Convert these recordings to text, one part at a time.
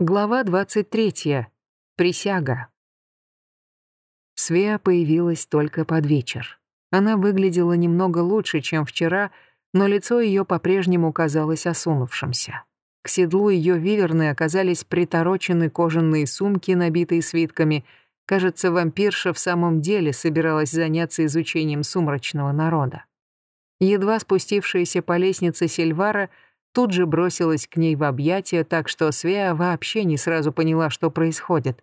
Глава 23. Присяга. Свеа появилась только под вечер. Она выглядела немного лучше, чем вчера, но лицо ее по-прежнему казалось осунувшимся. К седлу ее виверны оказались приторочены кожаные сумки, набитые свитками. Кажется, вампирша в самом деле собиралась заняться изучением сумрачного народа. Едва спустившаяся по лестнице Сильвара — тут же бросилась к ней в объятия, так что Свеа вообще не сразу поняла, что происходит.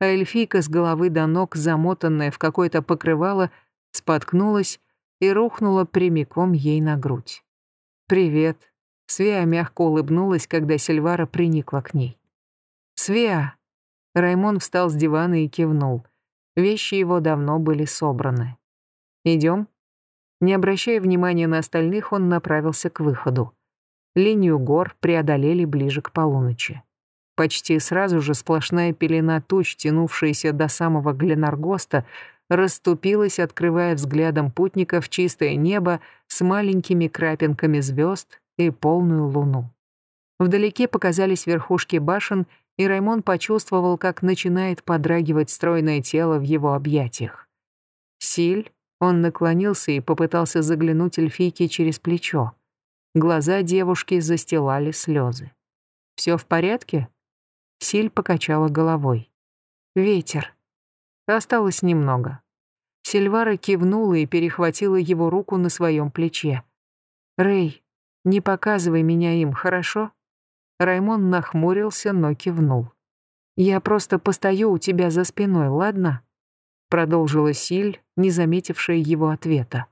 А эльфийка с головы до ног, замотанная в какое-то покрывало, споткнулась и рухнула прямиком ей на грудь. «Привет». Свеа мягко улыбнулась, когда Сильвара приникла к ней. «Свеа!» Раймон встал с дивана и кивнул. Вещи его давно были собраны. «Идем?» Не обращая внимания на остальных, он направился к выходу. Линию гор преодолели ближе к полуночи. Почти сразу же сплошная пелена туч, тянувшаяся до самого Гленаргоста, расступилась, открывая взглядом путников чистое небо с маленькими крапинками звезд и полную луну. Вдалеке показались верхушки башен, и Раймон почувствовал, как начинает подрагивать стройное тело в его объятиях. Силь, он наклонился и попытался заглянуть эльфийке через плечо. Глаза девушки застилали слезы. «Все в порядке?» Силь покачала головой. «Ветер. Осталось немного». Сильвара кивнула и перехватила его руку на своем плече. «Рэй, не показывай меня им, хорошо?» Раймон нахмурился, но кивнул. «Я просто постою у тебя за спиной, ладно?» Продолжила Силь, не заметившая его ответа.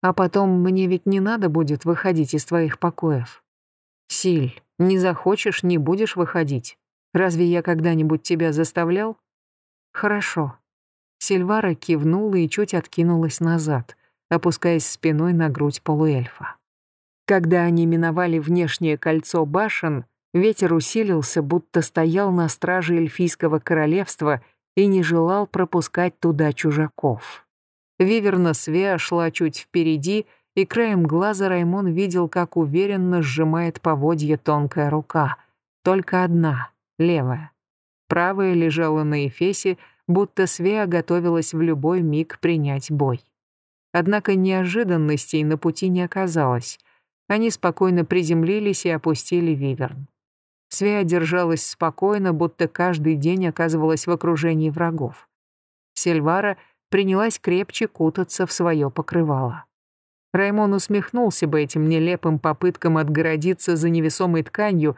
А потом мне ведь не надо будет выходить из твоих покоев. Силь, не захочешь, не будешь выходить. Разве я когда-нибудь тебя заставлял? Хорошо. Сильвара кивнула и чуть откинулась назад, опускаясь спиной на грудь полуэльфа. Когда они миновали внешнее кольцо башен, ветер усилился, будто стоял на страже эльфийского королевства и не желал пропускать туда чужаков. Виверна Свеа шла чуть впереди, и краем глаза Раймон видел, как уверенно сжимает поводье тонкая рука. Только одна, левая. Правая лежала на эфесе, будто Свеа готовилась в любой миг принять бой. Однако неожиданностей на пути не оказалось. Они спокойно приземлились и опустили виверн. Свеа держалась спокойно, будто каждый день оказывалась в окружении врагов. Сильвара принялась крепче кутаться в свое покрывало. Раймон усмехнулся бы этим нелепым попыткам отгородиться за невесомой тканью,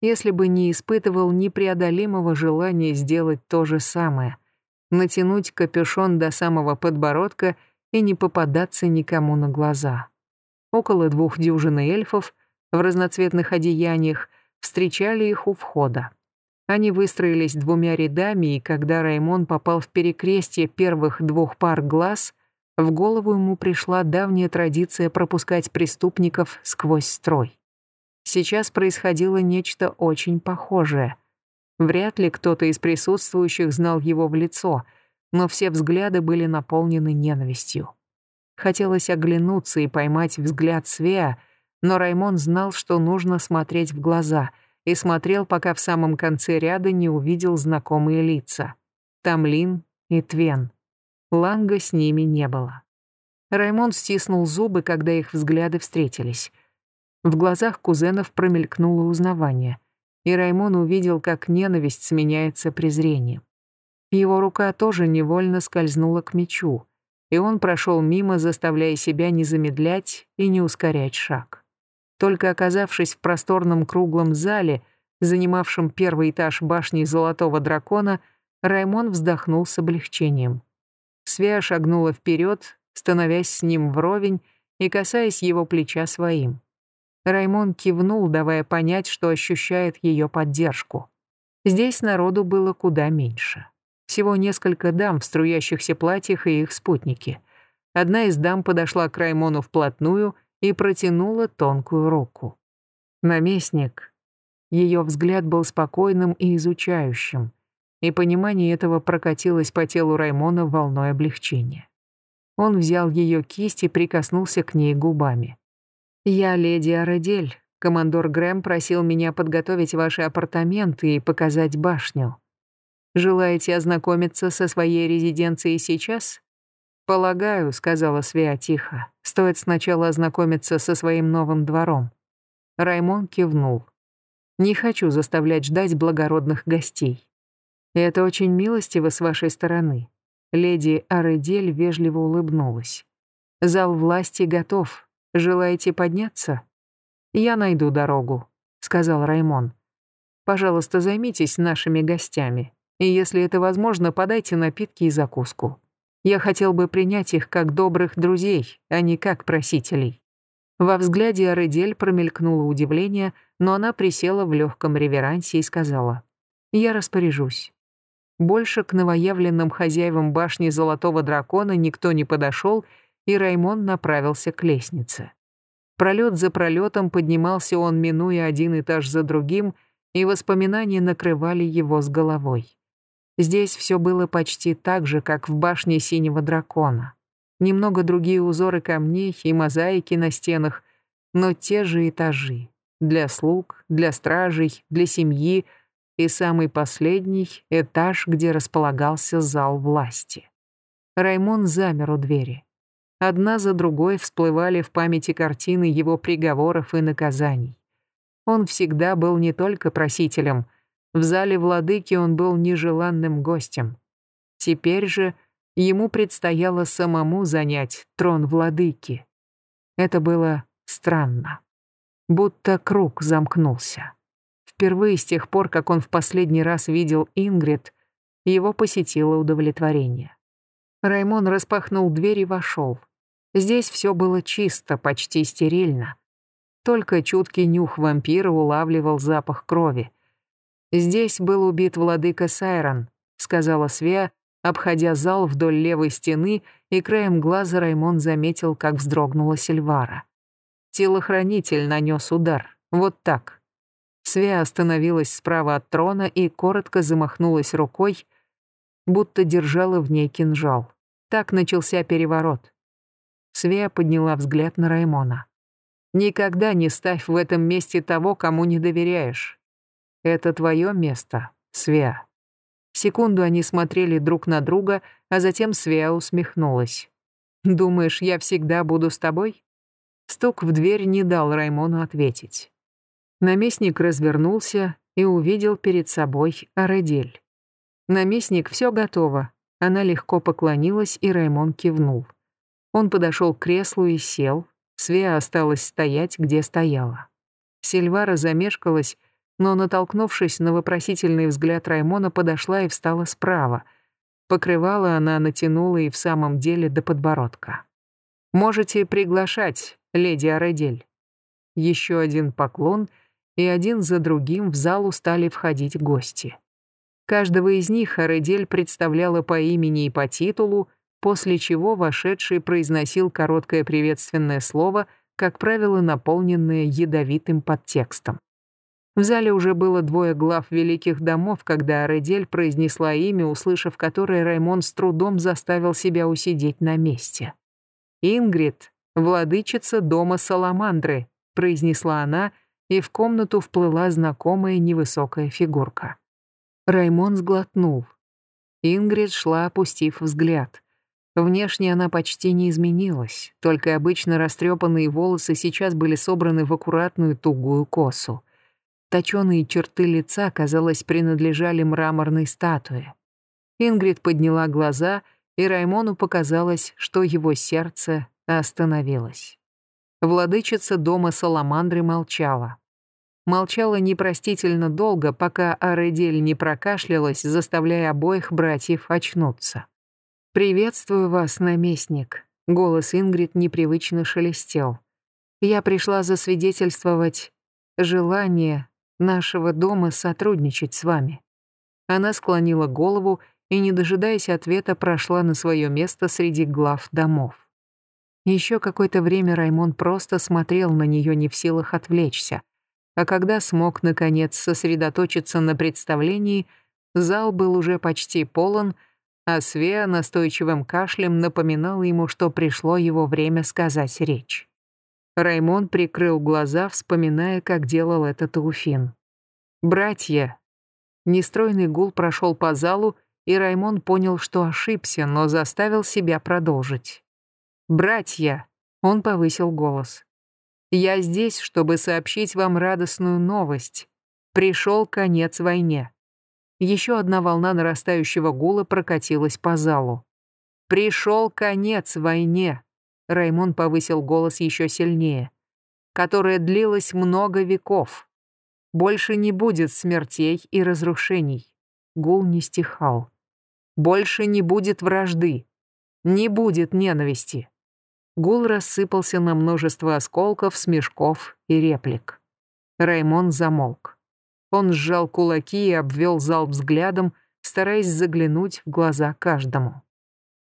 если бы не испытывал непреодолимого желания сделать то же самое, натянуть капюшон до самого подбородка и не попадаться никому на глаза. Около двух дюжин эльфов в разноцветных одеяниях встречали их у входа. Они выстроились двумя рядами, и когда Раймон попал в перекрестие первых двух пар глаз, в голову ему пришла давняя традиция пропускать преступников сквозь строй. Сейчас происходило нечто очень похожее. Вряд ли кто-то из присутствующих знал его в лицо, но все взгляды были наполнены ненавистью. Хотелось оглянуться и поймать взгляд Свеа, но Раймон знал, что нужно смотреть в глаза — и смотрел, пока в самом конце ряда не увидел знакомые лица. Тамлин и Твен. Ланга с ними не было. Раймон стиснул зубы, когда их взгляды встретились. В глазах кузенов промелькнуло узнавание, и Раймон увидел, как ненависть сменяется презрением. Его рука тоже невольно скользнула к мечу, и он прошел мимо, заставляя себя не замедлять и не ускорять шаг. Только оказавшись в просторном круглом зале, занимавшем первый этаж башни Золотого Дракона, Раймон вздохнул с облегчением. Свя шагнула вперед, становясь с ним вровень и касаясь его плеча своим. Раймон кивнул, давая понять, что ощущает ее поддержку. Здесь народу было куда меньше. Всего несколько дам в струящихся платьях и их спутники. Одна из дам подошла к Раймону вплотную и протянула тонкую руку. Наместник. Ее взгляд был спокойным и изучающим, и понимание этого прокатилось по телу Раймона волной облегчения. Он взял ее кисть и прикоснулся к ней губами. «Я леди Арадель, Командор Грэм просил меня подготовить ваши апартаменты и показать башню. Желаете ознакомиться со своей резиденцией сейчас? Полагаю, сказала Свя тихо. Стоит сначала ознакомиться со своим новым двором. Раймон кивнул. Не хочу заставлять ждать благородных гостей. Это очень милостиво с вашей стороны. Леди Аредель вежливо улыбнулась. Зал власти готов. Желаете подняться? «Я найду дорогу», — сказал Раймон. «Пожалуйста, займитесь нашими гостями, и если это возможно, подайте напитки и закуску. Я хотел бы принять их как добрых друзей, а не как просителей». Во взгляде Аредель промелькнуло удивление, но она присела в легком реверансе и сказала, «Я распоряжусь». Больше к новоявленным хозяевам башни Золотого Дракона никто не подошел, и Раймон направился к лестнице. Пролет за пролетом поднимался он, минуя один этаж за другим, и воспоминания накрывали его с головой. Здесь все было почти так же, как в башне Синего Дракона. Немного другие узоры камней и мозаики на стенах, но те же этажи. Для слуг, для стражей, для семьи и самый последний — этаж, где располагался зал власти. Раймон замер у двери. Одна за другой всплывали в памяти картины его приговоров и наказаний. Он всегда был не только просителем. В зале владыки он был нежеланным гостем. Теперь же ему предстояло самому занять трон владыки. Это было странно. Будто круг замкнулся. Впервые с тех пор, как он в последний раз видел Ингрид, его посетило удовлетворение. Раймон распахнул дверь и вошел. Здесь все было чисто, почти стерильно. Только чуткий нюх вампира улавливал запах крови. «Здесь был убит владыка Сайрон», — сказала Свя, обходя зал вдоль левой стены, и краем глаза Раймон заметил, как вздрогнула Сильвара. Телохранитель нанес удар. Вот так. Свя остановилась справа от трона и коротко замахнулась рукой, будто держала в ней кинжал. Так начался переворот. Свея подняла взгляд на Раймона. «Никогда не ставь в этом месте того, кому не доверяешь. Это твое место, Свея». Секунду они смотрели друг на друга, а затем Свея усмехнулась. «Думаешь, я всегда буду с тобой?» Стук в дверь не дал Раймону ответить. Наместник развернулся и увидел перед собой Арадель. «Наместник, все готово». Она легко поклонилась, и Раймон кивнул. Он подошел к креслу и сел. Свея осталась стоять, где стояла. Сильвара замешкалась, но, натолкнувшись на вопросительный взгляд Раймона, подошла и встала справа. Покрывала она натянула и в самом деле до подбородка. «Можете приглашать, леди Аредель». Еще один поклон, и один за другим в залу стали входить гости. Каждого из них Аредель представляла по имени и по титулу, после чего вошедший произносил короткое приветственное слово, как правило, наполненное ядовитым подтекстом. В зале уже было двое глав великих домов, когда Аредель произнесла имя, услышав которое Раймон с трудом заставил себя усидеть на месте. «Ингрид, владычица дома Саламандры», — произнесла она, и в комнату вплыла знакомая невысокая фигурка. Раймон сглотнул. Ингрид шла, опустив взгляд. Внешне она почти не изменилась, только обычно растрепанные волосы сейчас были собраны в аккуратную тугую косу. Точёные черты лица, казалось, принадлежали мраморной статуе. Ингрид подняла глаза, и Раймону показалось, что его сердце остановилось. Владычица дома Саламандры молчала. Молчала непростительно долго, пока Аредель не прокашлялась, заставляя обоих братьев очнуться. «Приветствую вас, наместник», — голос Ингрид непривычно шелестел. «Я пришла засвидетельствовать желание нашего дома сотрудничать с вами». Она склонила голову и, не дожидаясь ответа, прошла на свое место среди глав домов. Еще какое-то время Раймон просто смотрел на нее не в силах отвлечься, а когда смог, наконец, сосредоточиться на представлении, зал был уже почти полон — а Свеа настойчивым кашлем напоминала ему, что пришло его время сказать речь. Раймон прикрыл глаза, вспоминая, как делал это Тауфин. «Братья!» Нестройный гул прошел по залу, и Раймон понял, что ошибся, но заставил себя продолжить. «Братья!» — он повысил голос. «Я здесь, чтобы сообщить вам радостную новость. Пришел конец войне». Еще одна волна нарастающего гула прокатилась по залу. «Пришел конец войне!» Раймон повысил голос еще сильнее. «Которая длилась много веков. Больше не будет смертей и разрушений». Гул не стихал. «Больше не будет вражды. Не будет ненависти». Гул рассыпался на множество осколков, смешков и реплик. Раймон замолк. Он сжал кулаки и обвел зал взглядом, стараясь заглянуть в глаза каждому.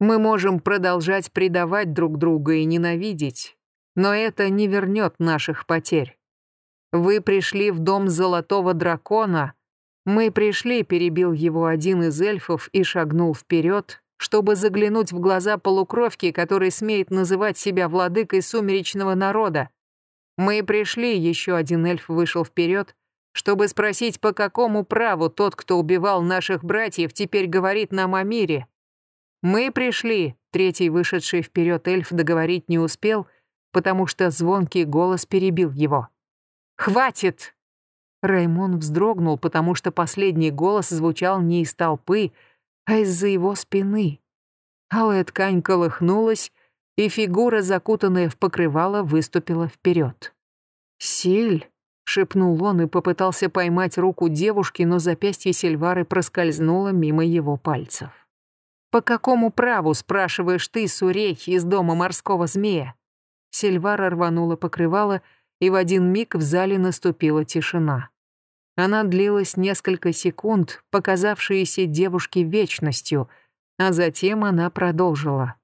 Мы можем продолжать предавать друг друга и ненавидеть, но это не вернет наших потерь. Вы пришли в дом Золотого Дракона. Мы пришли, перебил его один из эльфов и шагнул вперед, чтобы заглянуть в глаза полукровки, который смеет называть себя владыкой сумеречного народа. Мы пришли, еще один эльф вышел вперед, чтобы спросить, по какому праву тот, кто убивал наших братьев, теперь говорит нам о мире. «Мы пришли!» Третий, вышедший вперед эльф, договорить не успел, потому что звонкий голос перебил его. «Хватит!» Раймон вздрогнул, потому что последний голос звучал не из толпы, а из-за его спины. Алая ткань колыхнулась, и фигура, закутанная в покрывало, выступила вперед. «Силь!» — шепнул он и попытался поймать руку девушки, но запястье Сильвары проскользнуло мимо его пальцев. «По какому праву, спрашиваешь ты, Сурей, из дома морского змея?» Сильвара рванула покрывало, и в один миг в зале наступила тишина. Она длилась несколько секунд, показавшиеся девушке вечностью, а затем она продолжила.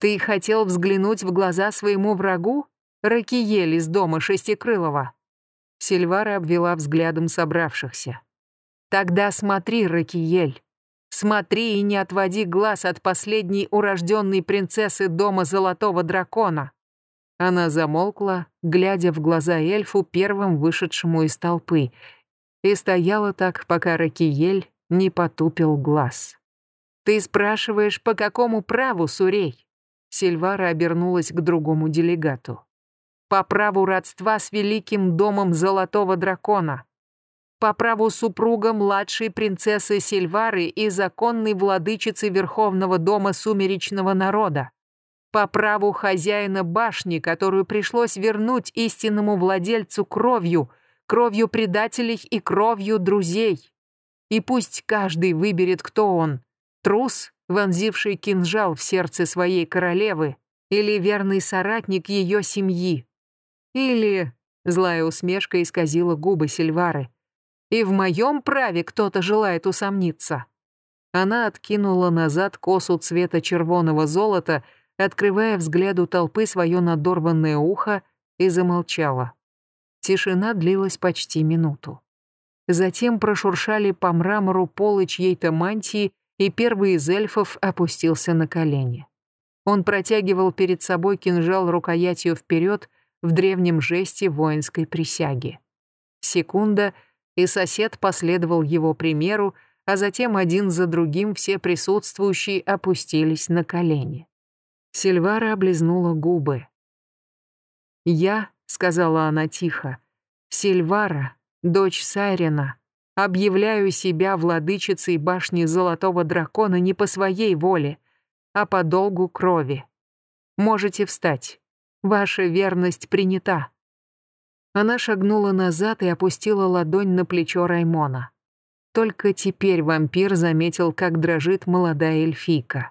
«Ты хотел взглянуть в глаза своему врагу? Ракиель из дома Шестикрылова?» Сильвара обвела взглядом собравшихся. «Тогда смотри, Ракиель, Смотри и не отводи глаз от последней урожденной принцессы дома Золотого Дракона». Она замолкла, глядя в глаза эльфу, первым вышедшему из толпы, и стояла так, пока Ракиель не потупил глаз. «Ты спрашиваешь, по какому праву, Сурей?» Сильвара обернулась к другому делегату. «По праву родства с великим домом Золотого Дракона по праву супруга младшей принцессы Сильвары и законной владычицы Верховного дома Сумеречного народа, по праву хозяина башни, которую пришлось вернуть истинному владельцу кровью, кровью предателей и кровью друзей. И пусть каждый выберет, кто он, трус, вонзивший кинжал в сердце своей королевы, или верный соратник ее семьи, или... Злая усмешка исказила губы Сильвары. И в моем праве кто-то желает усомниться. Она откинула назад косу цвета червоного золота, открывая взгляду толпы свое надорванное ухо, и замолчала. Тишина длилась почти минуту. Затем прошуршали по мрамору полы чьей-то мантии, и первый из эльфов опустился на колени. Он протягивал перед собой кинжал рукоятью вперед в древнем жесте воинской присяги. Секунда — и сосед последовал его примеру, а затем один за другим все присутствующие опустились на колени. Сильвара облизнула губы. «Я», — сказала она тихо, — «Сильвара, дочь Сайрена, объявляю себя владычицей башни Золотого Дракона не по своей воле, а по долгу крови. Можете встать. Ваша верность принята». Она шагнула назад и опустила ладонь на плечо Раймона. Только теперь вампир заметил, как дрожит молодая эльфийка.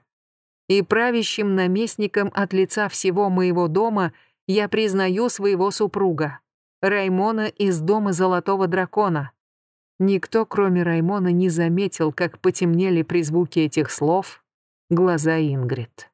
И правящим наместником от лица всего моего дома я признаю своего супруга, Раймона из дома Золотого Дракона. Никто, кроме Раймона, не заметил, как потемнели при звуке этих слов глаза Ингрид.